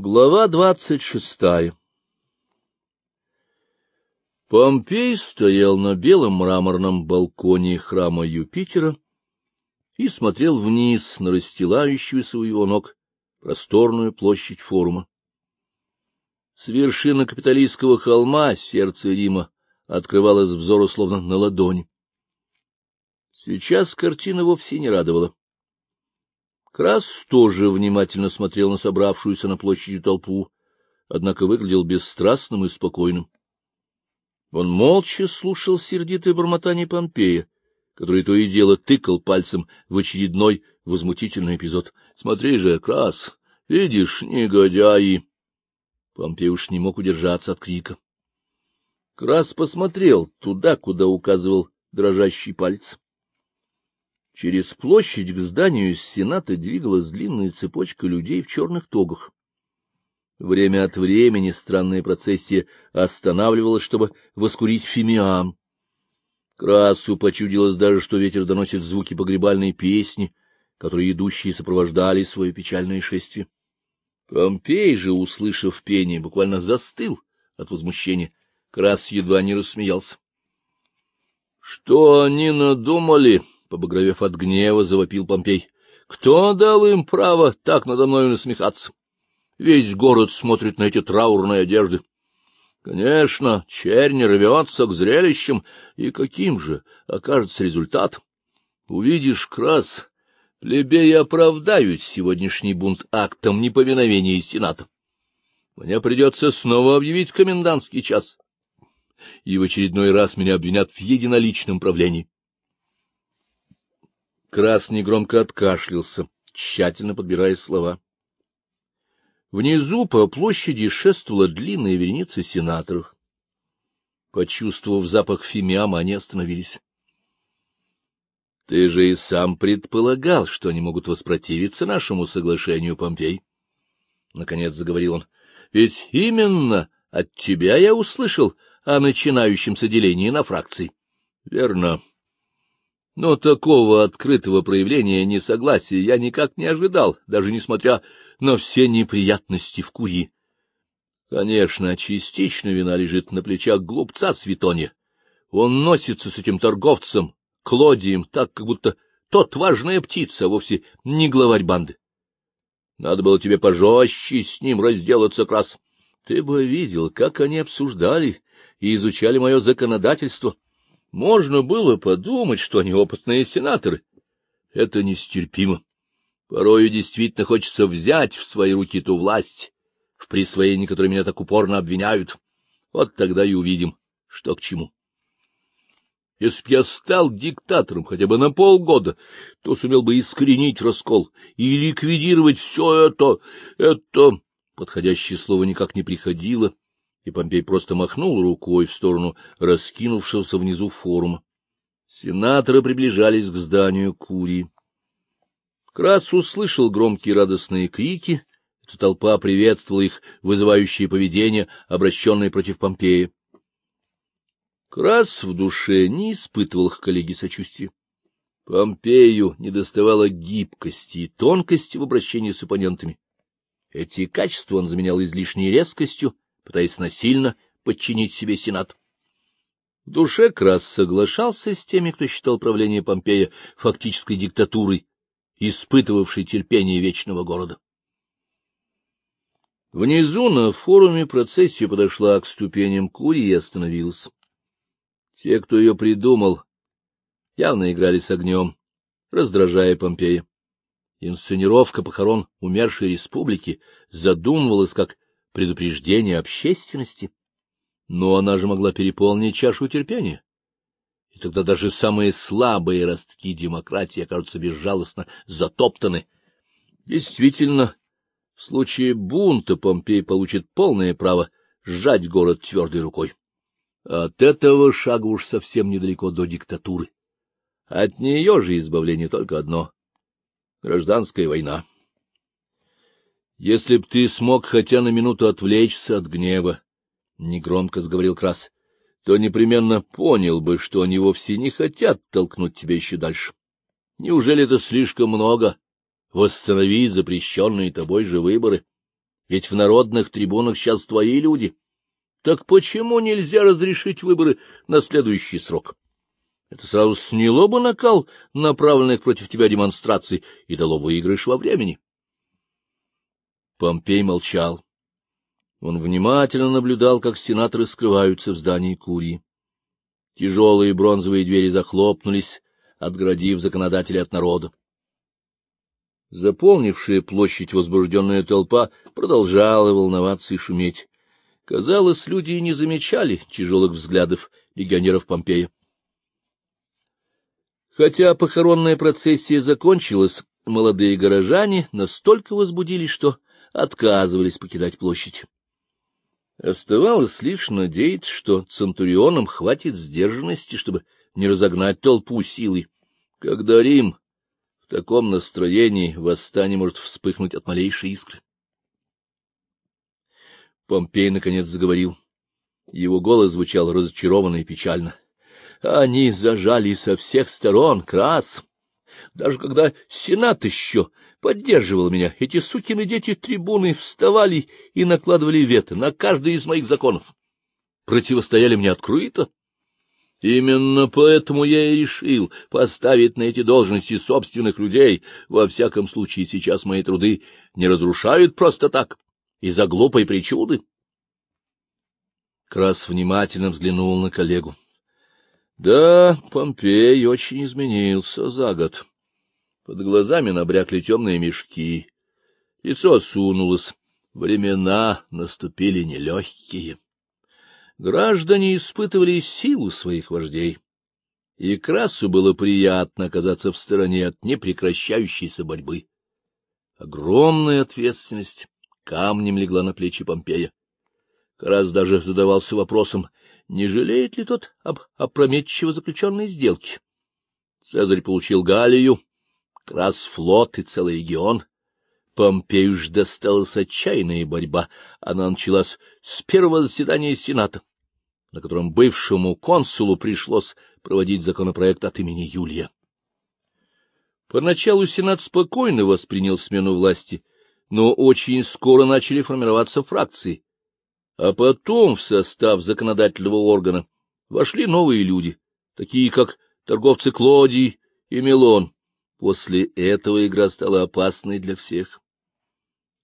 Глава двадцать шестая Помпей стоял на белом мраморном балконе храма Юпитера и смотрел вниз на расстилающуюся у его ног просторную площадь форума. С вершины капиталистского холма сердце Рима открывалось взору словно на ладони. Сейчас картина вовсе не радовала. Крас тоже внимательно смотрел на собравшуюся на площади толпу, однако выглядел бесстрастным и спокойным. Он молча слушал сердитое бормотание Помпея, который то и дело тыкал пальцем в очередной возмутительный эпизод. — Смотри же, Крас, видишь, негодяи! Помпей уж не мог удержаться от крика. Крас посмотрел туда, куда указывал дрожащий палец. Через площадь к зданию Сената двигалась длинная цепочка людей в черных тогах. Время от времени странная процессия останавливалась, чтобы воскурить фимиам. Красу почудилось даже, что ветер доносит звуки погребальной песни, которые идущие сопровождали свое печальное шествие. Помпей же, услышав пение, буквально застыл от возмущения. Крас едва не рассмеялся. — Что они надумали? Побагровев от гнева, завопил Помпей. — Кто дал им право так надо мною насмехаться? Весь город смотрит на эти траурные одежды. Конечно, чернь рвется к зрелищам, и каким же окажется результат? Увидишь, крас, плебеи оправдают сегодняшний бунт актом неповиновения Сената. Мне придется снова объявить комендантский час, и в очередной раз меня обвинят в единоличном правлении. Красный громко откашлялся, тщательно подбирая слова. Внизу по площади шествовала длинная вереница сенаторов. Почувствовав запах фимиама, они остановились. — Ты же и сам предполагал, что они могут воспротивиться нашему соглашению, Помпей. Наконец заговорил он. — Ведь именно от тебя я услышал о начинающемся делении на фракции. — Верно. Но такого открытого проявления несогласия я никак не ожидал, даже несмотря на все неприятности в Курии. Конечно, частично вина лежит на плечах глупца Светония. Он носится с этим торговцем, Клодием, так, как будто тот важная птица, а вовсе не главарь банды. Надо было тебе пожестче с ним разделаться, Крас. Ты бы видел, как они обсуждали и изучали мое законодательство. Можно было подумать, что они опытные сенаторы. Это нестерпимо. Порою действительно хочется взять в свои руки ту власть, в присвоении которой меня так упорно обвиняют. Вот тогда и увидим, что к чему. Если б я стал диктатором хотя бы на полгода, то сумел бы искоренить раскол и ликвидировать все это, это... Подходящее слово никак не приходило, и Помпей просто махнул рукой в сторону раскинувшегося внизу форума. Сенаторы приближались к зданию Курии. Крас услышал громкие радостные крики, эта толпа приветствовала их вызывающее поведение, обращенное против Помпея. Крас в душе не испытывал к коллеге сочувствия. Помпею недоставало гибкости и тонкости в обращении с оппонентами. Эти качества он заменял излишней резкостью, пытаясь насильно подчинить себе Сенат. В душе Крас соглашался с теми, кто считал правление Помпея фактической диктатурой, испытывавшей терпение вечного города. Внизу на форуме процессия подошла к ступеням Курии и остановилась. Те, кто ее придумал, явно играли с огнем, раздражая Помпея. Инсценировка похорон умершей республики задумывалась как предупреждение общественности, но она же могла переполнить чашу терпения. И тогда даже самые слабые ростки демократии окажутся безжалостно затоптаны. Действительно, в случае бунта Помпей получит полное право сжать город твердой рукой. От этого шага уж совсем недалеко до диктатуры. От нее же избавление только одно — гражданская война. Если б ты смог хотя на минуту отвлечься от гнева, — негромко сговорил Крас, — то непременно понял бы, что они вовсе не хотят толкнуть тебя еще дальше. Неужели это слишком много? Восстановить запрещенные тобой же выборы. Ведь в народных трибунах сейчас твои люди. Так почему нельзя разрешить выборы на следующий срок? Это сразу сняло бы накал направленных против тебя демонстраций и дало выигрыш во времени. Помпей молчал. Он внимательно наблюдал, как сенаторы скрываются в здании Курии. Тяжелые бронзовые двери захлопнулись, отгородив законодателя от народа. Заполнившая площадь возбужденная толпа продолжала волноваться и шуметь. Казалось, люди и не замечали тяжелых взглядов легионеров Помпея. Хотя похоронная процессия закончилась, молодые горожане настолько возбудились, что отказывались покидать площадь. Оставалось лишь надеяться, что центурионам хватит сдержанности, чтобы не разогнать толпу силой. Когда Рим в таком настроении, восстание может вспыхнуть от малейшей искры. Помпей наконец заговорил. Его голос звучал разочарованно и печально. Они зажали со всех сторон, крас. Даже когда Сенат еще поддерживал меня, эти сукины дети-трибуны вставали и накладывали вето на каждый из моих законов. Противостояли мне открыто. Именно поэтому я и решил поставить на эти должности собственных людей. Во всяком случае, сейчас мои труды не разрушают просто так, из-за глупой причуды. Крас внимательно взглянул на коллегу. Да, Помпей очень изменился за год. Под глазами набрякли темные мешки. Лицо осунулось. Времена наступили нелегкие. Граждане испытывали силу своих вождей. И Красу было приятно оказаться в стороне от непрекращающейся борьбы. Огромная ответственность камнем легла на плечи Помпея. Крас даже задавался вопросом, не жалеет ли тот об опрометчиво заключенной сделке. Цезарь получил Галлию, Крас флот и целый регион. Помпею ж досталась отчаянная борьба. Она началась с первого заседания Сената, на котором бывшему консулу пришлось проводить законопроект от имени Юлия. Поначалу Сенат спокойно воспринял смену власти, но очень скоро начали формироваться фракции. А потом в состав законодательного органа вошли новые люди, такие как торговцы Клодий и Мелон. После этого игра стала опасной для всех.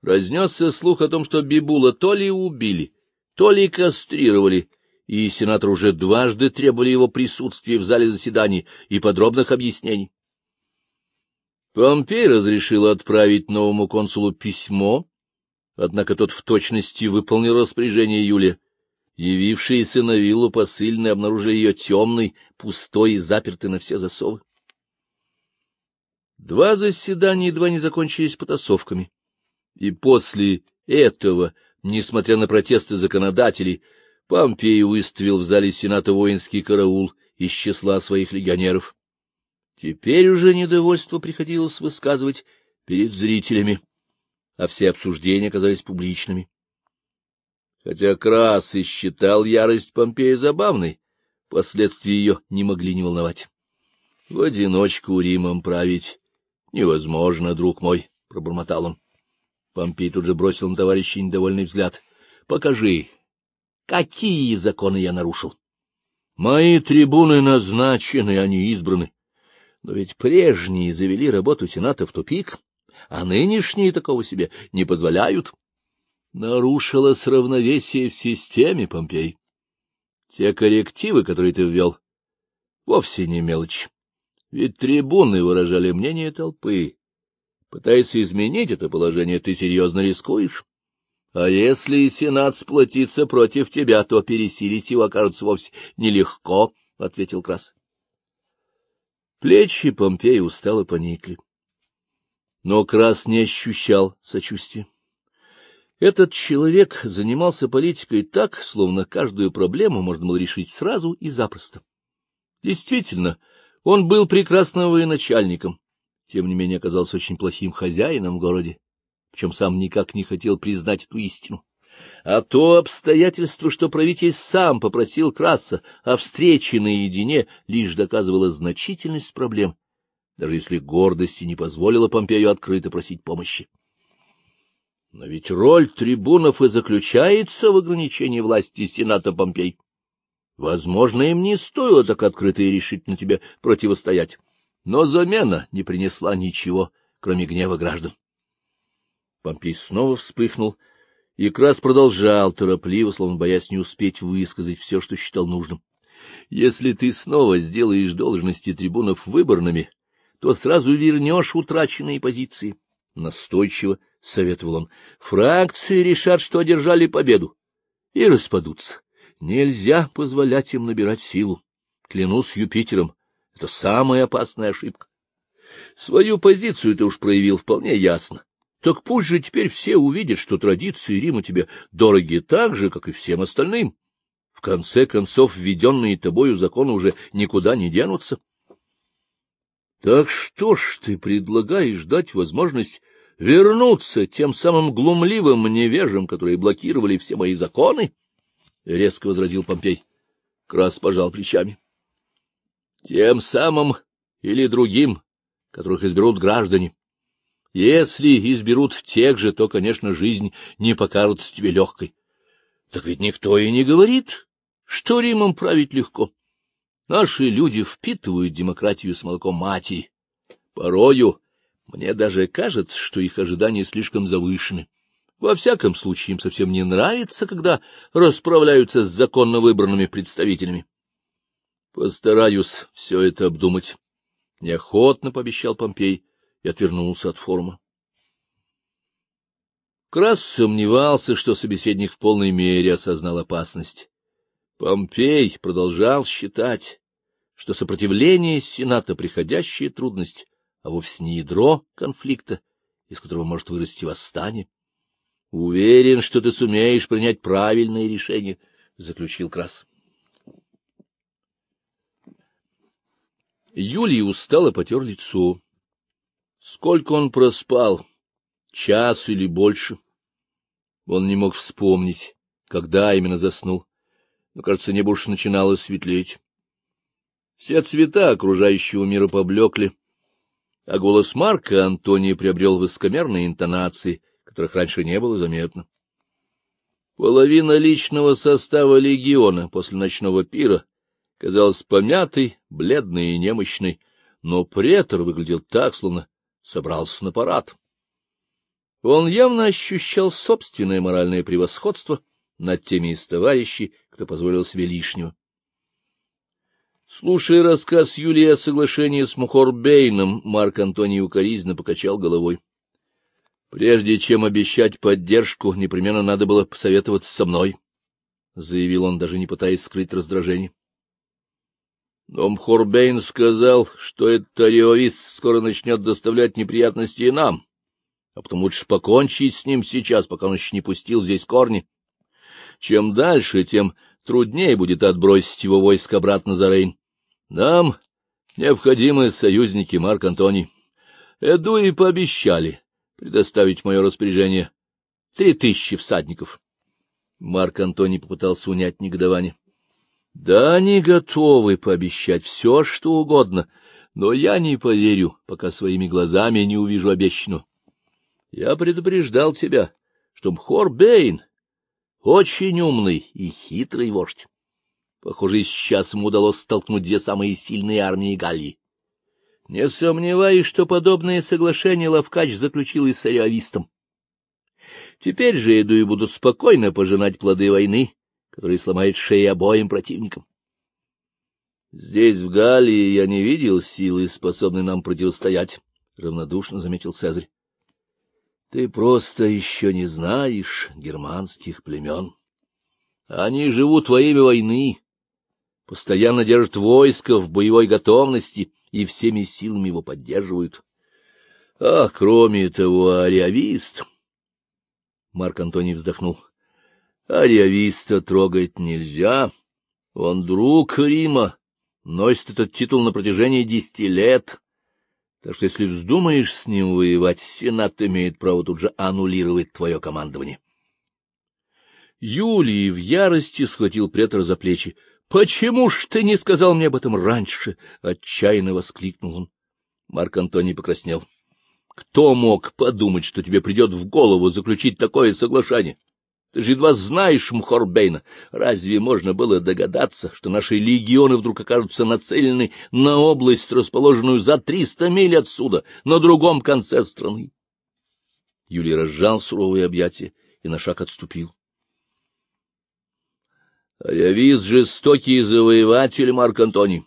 Разнесся слух о том, что Бибула то ли убили, то ли кастрировали, и сенатор уже дважды требовали его присутствия в зале заседаний и подробных объяснений. Помпей разрешил отправить новому консулу письмо, однако тот в точности выполнил распоряжение Юлия. Явившиеся на виллу посыльные обнаружили ее темной, пустой и запертой на все засовы. Два заседания едва не закончились потасовками, и после этого, несмотря на протесты законодателей, Помпей выставил в зале Сената воинский караул из числа своих легионеров. Теперь уже недовольство приходилось высказывать перед зрителями, а все обсуждения оказались публичными. Хотя Крас и считал ярость Помпея забавной, последствия ее не могли не волновать. В одиночку Римом править невозможно, друг мой, — пробормотал он. Помпей тут же бросил на товарища недовольный взгляд. — Покажи, какие законы я нарушил. Мои трибуны назначены, они избраны. Но ведь прежние завели работу Сената в тупик, а нынешние такого себе не позволяют. Нарушилось равновесие в системе, Помпей. Те коррективы, которые ты ввел, вовсе не мелочь. Ведь трибуны выражали мнение толпы. Пытаясь изменить это положение, ты серьезно рискуешь. А если Сенат сплотится против тебя, то пересилить его окажется вовсе нелегко, — ответил Крас. Плечи Помпея устало поникли. Но Крас не ощущал сочувствия. Этот человек занимался политикой так, словно каждую проблему можно было решить сразу и запросто. Действительно, он был прекрасным военачальником, тем не менее оказался очень плохим хозяином в городе, причем сам никак не хотел признать эту истину. А то обстоятельство, что правитель сам попросил Краса о встрече наедине, лишь доказывало значительность проблем, даже если гордости не позволила Помпею открыто просить помощи. Но ведь роль трибунов и заключается в ограничении власти Сената Помпей. Возможно, им не стоило так открыто и решительно тебе противостоять, но замена не принесла ничего, кроме гнева граждан. Помпей снова вспыхнул и Крас продолжал торопливо, словно боясь не успеть высказать все, что считал нужным. — Если ты снова сделаешь должности трибунов выборными, то сразу вернешь утраченные позиции. Настойчиво советовал он. — Фракции решат, что одержали победу, и распадутся. Нельзя позволять им набирать силу. Клянусь Юпитером, это самая опасная ошибка. Свою позицию ты уж проявил вполне ясно. Так пусть же теперь все увидят, что традиции Рима тебе дороги так же, как и всем остальным. В конце концов, введенные тобою законы уже никуда не денутся. Так что ж ты предлагаешь дать возможность вернуться тем самым глумливым невежам, которые блокировали все мои законы? — резко возразил Помпей. Крас пожал плечами. — Тем самым или другим, которых изберут граждане. Если изберут тех же, то, конечно, жизнь не покажется тебе легкой. Так ведь никто и не говорит, что Римом править легко. Наши люди впитывают демократию с молоком матери. Порою мне даже кажется, что их ожидания слишком завышены. Во всяком случае, им совсем не нравится, когда расправляются с законно выбранными представителями. Постараюсь все это обдумать. Неохотно пообещал Помпей и отвернулся от форума. Крас сомневался, что собеседник в полной мере осознал опасность. Помпей продолжал считать, что сопротивление Сената — приходящая трудность, а вовсе не ядро конфликта, из которого может вырасти восстание. — Уверен, что ты сумеешь принять правильное решение, — заключил Крас. Юлий устало потер лицо. Сколько он проспал? Час или больше? Он не мог вспомнить, когда именно заснул, но, кажется, небо уж начинало светлеть. Все цвета окружающего мира поблекли, а голос Марка Антония приобрел высокомерные интонации, которых раньше не было заметно. Половина личного состава легиона после ночного пира казалась помятой, бледной и немощной, но претор выглядел так, словно собрался на парад. Он явно ощущал собственное моральное превосходство над теми из товарищей, кто позволил себе лишнего. Слушая рассказ Юлии о соглашении с Мухорбейном, Марк Антоний укоризненно покачал головой. Прежде чем обещать поддержку, непременно надо было посоветоваться со мной, — заявил он, даже не пытаясь скрыть раздражение. Но Мхорбейн сказал, что этот ариовист скоро начнет доставлять неприятности и нам, а потому лучше покончить с ним сейчас, пока он еще не пустил здесь корни. Чем дальше, тем труднее будет отбросить его войск обратно за Рейн. Нам необходимы союзники, Марк Антоний. Эду и пообещали предоставить в мое распоряжение три тысячи всадников. Марк Антоний попытался унять негодование. Да, они готовы пообещать все, что угодно, но я не поверю, пока своими глазами не увижу обещанного. Я предупреждал тебя, что Мхор Бейн очень умный и хитрый вождь. Похоже, сейчас ему удалось столкнуть две самые сильные армии Галлии. Не сомневаюсь, что подобное соглашение Лавкач заключил и с ариавистом. Теперь же иду и будут спокойно пожинать плоды войны, который сломает шеи обоим противникам. Здесь, в Галлии, я не видел силы, способной нам противостоять, — равнодушно заметил Цезарь. Ты просто еще не знаешь германских племен. Они живут во имя войны, постоянно держат войско в боевой готовности и всеми силами его поддерживают. А кроме того, ариавист... Марк Антоний вздохнул. Ариависта трогать нельзя. Он друг Рима, носит этот титул на протяжении десяти лет. Так что если вздумаешь с ним воевать, Сенат имеет право тут же аннулировать твое командование. Юлий в ярости схватил претора за плечи. — Почему ж ты не сказал мне об этом раньше? — отчаянно воскликнул он. Марк Антоний покраснел. — Кто мог подумать, что тебе придет в голову заключить такое соглашение? Ты же едва знаешь Мхорбейна. Разве можно было догадаться, что наши легионы вдруг окажутся нацелены на область, расположенную за триста миль отсюда, на другом конце страны? Юлий разжал суровые объятия и на шаг отступил. Ариавиз — жестокий завоеватель, Марк Антоний.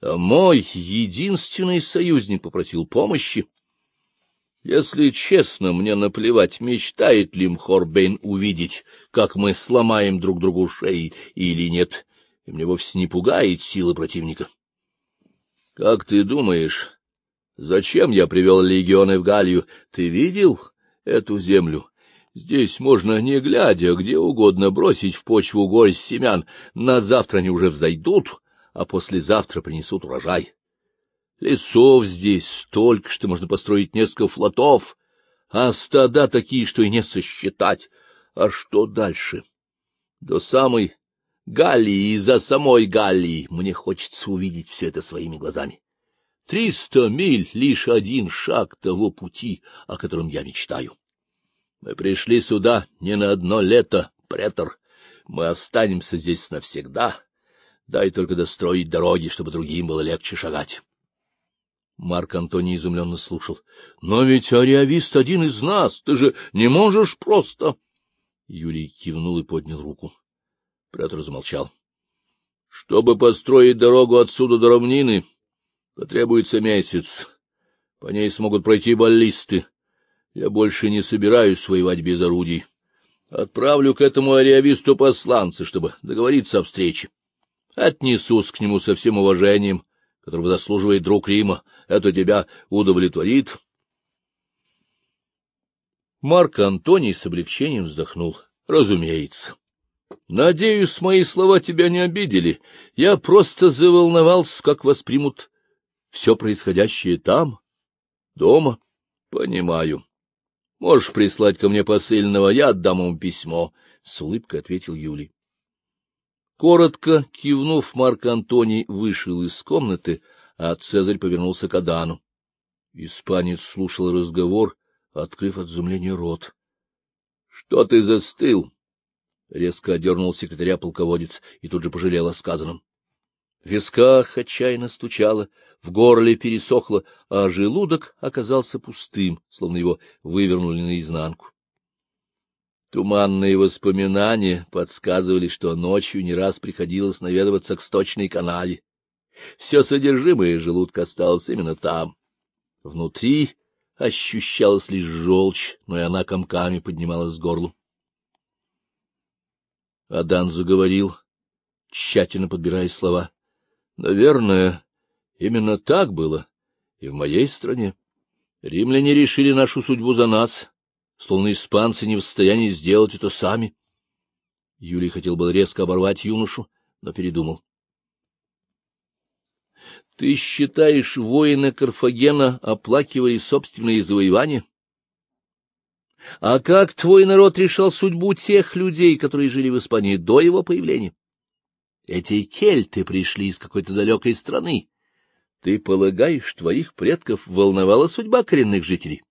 А мой единственный союзник попросил помощи. Если честно, мне наплевать, мечтает ли Мхорбейн увидеть, как мы сломаем друг другу шеи или нет, и мне вовсе не пугает сила противника. Как ты думаешь, зачем я привел легионы в Галлию? Ты видел эту землю? Здесь можно, не глядя, где угодно бросить в почву горсть семян. На завтра они уже взойдут, а послезавтра принесут урожай. Лесов здесь столько, что можно построить несколько флотов, а стада такие, что и не сосчитать. А что дальше? До самой Галлии и за самой Галлии мне хочется увидеть все это своими глазами. Триста миль — лишь один шаг того пути, о котором я мечтаю. Мы пришли сюда не на одно лето, претор. Мы останемся здесь навсегда. Дай только достроить дороги, чтобы другим было легче шагать. Марк Антоний изумленно слушал. — Но ведь ариавист один из нас, ты же не можешь просто... Юлий кивнул и поднял руку. Петр замолчал. — Чтобы построить дорогу отсюда до равнины, потребуется месяц. По ней смогут пройти баллисты. Я больше не собираюсь воевать без орудий. Отправлю к этому ариависту посланца, чтобы договориться о встрече. Отнесусь к нему со всем уважением, которого заслуживает друг Рима. Это тебя удовлетворит? Марк Антоний с облегчением вздохнул. — Разумеется. Надеюсь, мои слова тебя не обидели. Я просто заволновался, как воспримут все происходящее там, дома. Понимаю. Можешь прислать ко мне посыльного, я отдам ему письмо, — с улыбкой ответил Юлий. Коротко кивнув, Марк Антоний вышел из комнаты, а Цезарь повернулся к Адану. Испанец слушал разговор, открыв от изумления рот. — Что ты застыл? — резко одернул секретаря полководец и тут же пожалел о сказанном. В висках отчаянно стучало, в горле пересохло, а желудок оказался пустым, словно его вывернули наизнанку. Туманные воспоминания подсказывали, что ночью не раз приходилось наведываться к сточной канаве. Все содержимое желудка осталось именно там. Внутри ощущалась лишь желчь, но и она комками поднималась с горлу. Адан заговорил, тщательно подбирая слова. — Наверное, именно так было и в моей стране. Римляне решили нашу судьбу за нас, словно испанцы не в состоянии сделать это сами. Юлий хотел было резко оборвать юношу, но передумал. — Ты считаешь, воины Карфагена оплакивали собственные завоевания? А как твой народ решал судьбу тех людей, которые жили в Испании до его появления? Эти кельты пришли из какой-то далекой страны. Ты полагаешь, твоих предков волновала судьба коренных жителей?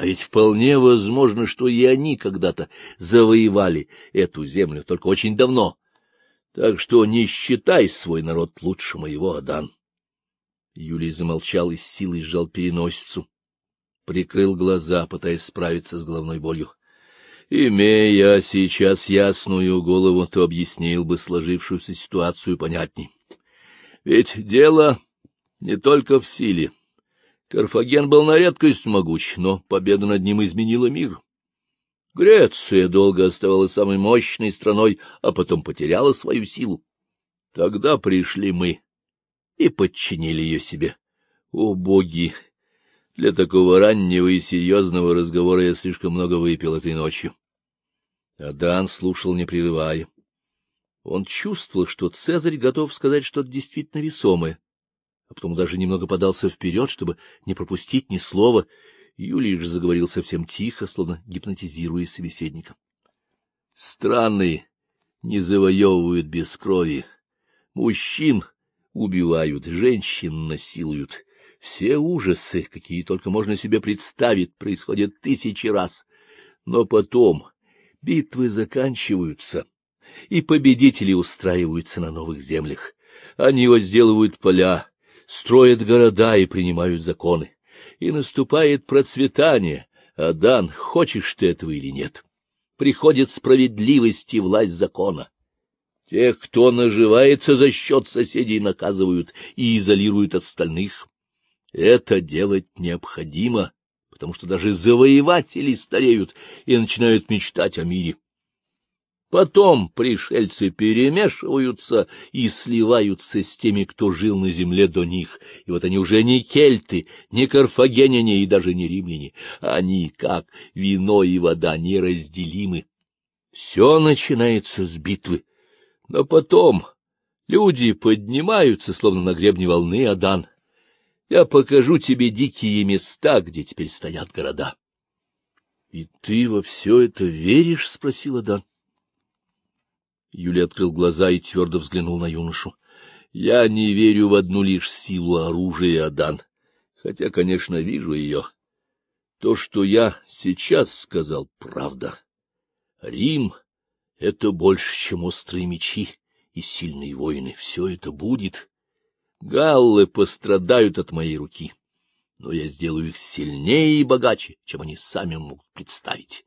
А ведь вполне возможно, что и они когда-то завоевали эту землю, только очень давно. Так что не считай свой народ лучше моего, Адан. Юлий замолчал и с силой сжал переносицу. Прикрыл глаза, пытаясь справиться с головной болью. Имея сейчас ясную голову, то объяснил бы сложившуюся ситуацию понятней. Ведь дело не только в силе. Карфаген был на редкость могуч, но победа над ним изменила мир. Греция долго оставалась самой мощной страной, а потом потеряла свою силу. Тогда пришли мы и подчинили ее себе. О, боги! Для такого раннего и серьезного разговора я слишком много выпил этой ночью. Адан слушал, не прерывая. Он чувствовал, что Цезарь готов сказать что-то действительно весомое а потом даже немного подался вперед, чтобы не пропустить ни слова. Юлий же заговорил совсем тихо, словно гипнотизируя собеседника. — Страны не завоевывают без крови. Мужчин убивают, женщин насилуют. Все ужасы, какие только можно себе представить, происходят тысячи раз. Но потом битвы заканчиваются, и победители устраиваются на новых землях. Они возделывают поля, строят города и принимают законы. И наступает процветание. Адан, хочешь ты этого или нет? Приходит справедливость и власть закона. Тех, кто наживается за счет соседей, наказывают и изолируют остальных. Это делать необходимо, потому что даже завоеватели стареют и начинают мечтать о мире. Потом пришельцы перемешиваются и сливаются с теми, кто жил на земле до них, и вот они уже не кельты, не карфагеняне и даже не римляне. Они, как вино и вода, неразделимы. Все начинается с битвы, но потом люди поднимаются, словно на гребне волны, Адан. Я покажу тебе дикие места, где теперь стоят города. — И ты во все это веришь? — спросил Адан. Юлия открыл глаза и твердо взглянул на юношу. — Я не верю в одну лишь силу оружия, Адан, хотя, конечно, вижу ее. То, что я сейчас сказал, правда. Рим — это больше, чем острые мечи и сильные воины. Все это будет. Галлы пострадают от моей руки, но я сделаю их сильнее и богаче, чем они сами могут представить.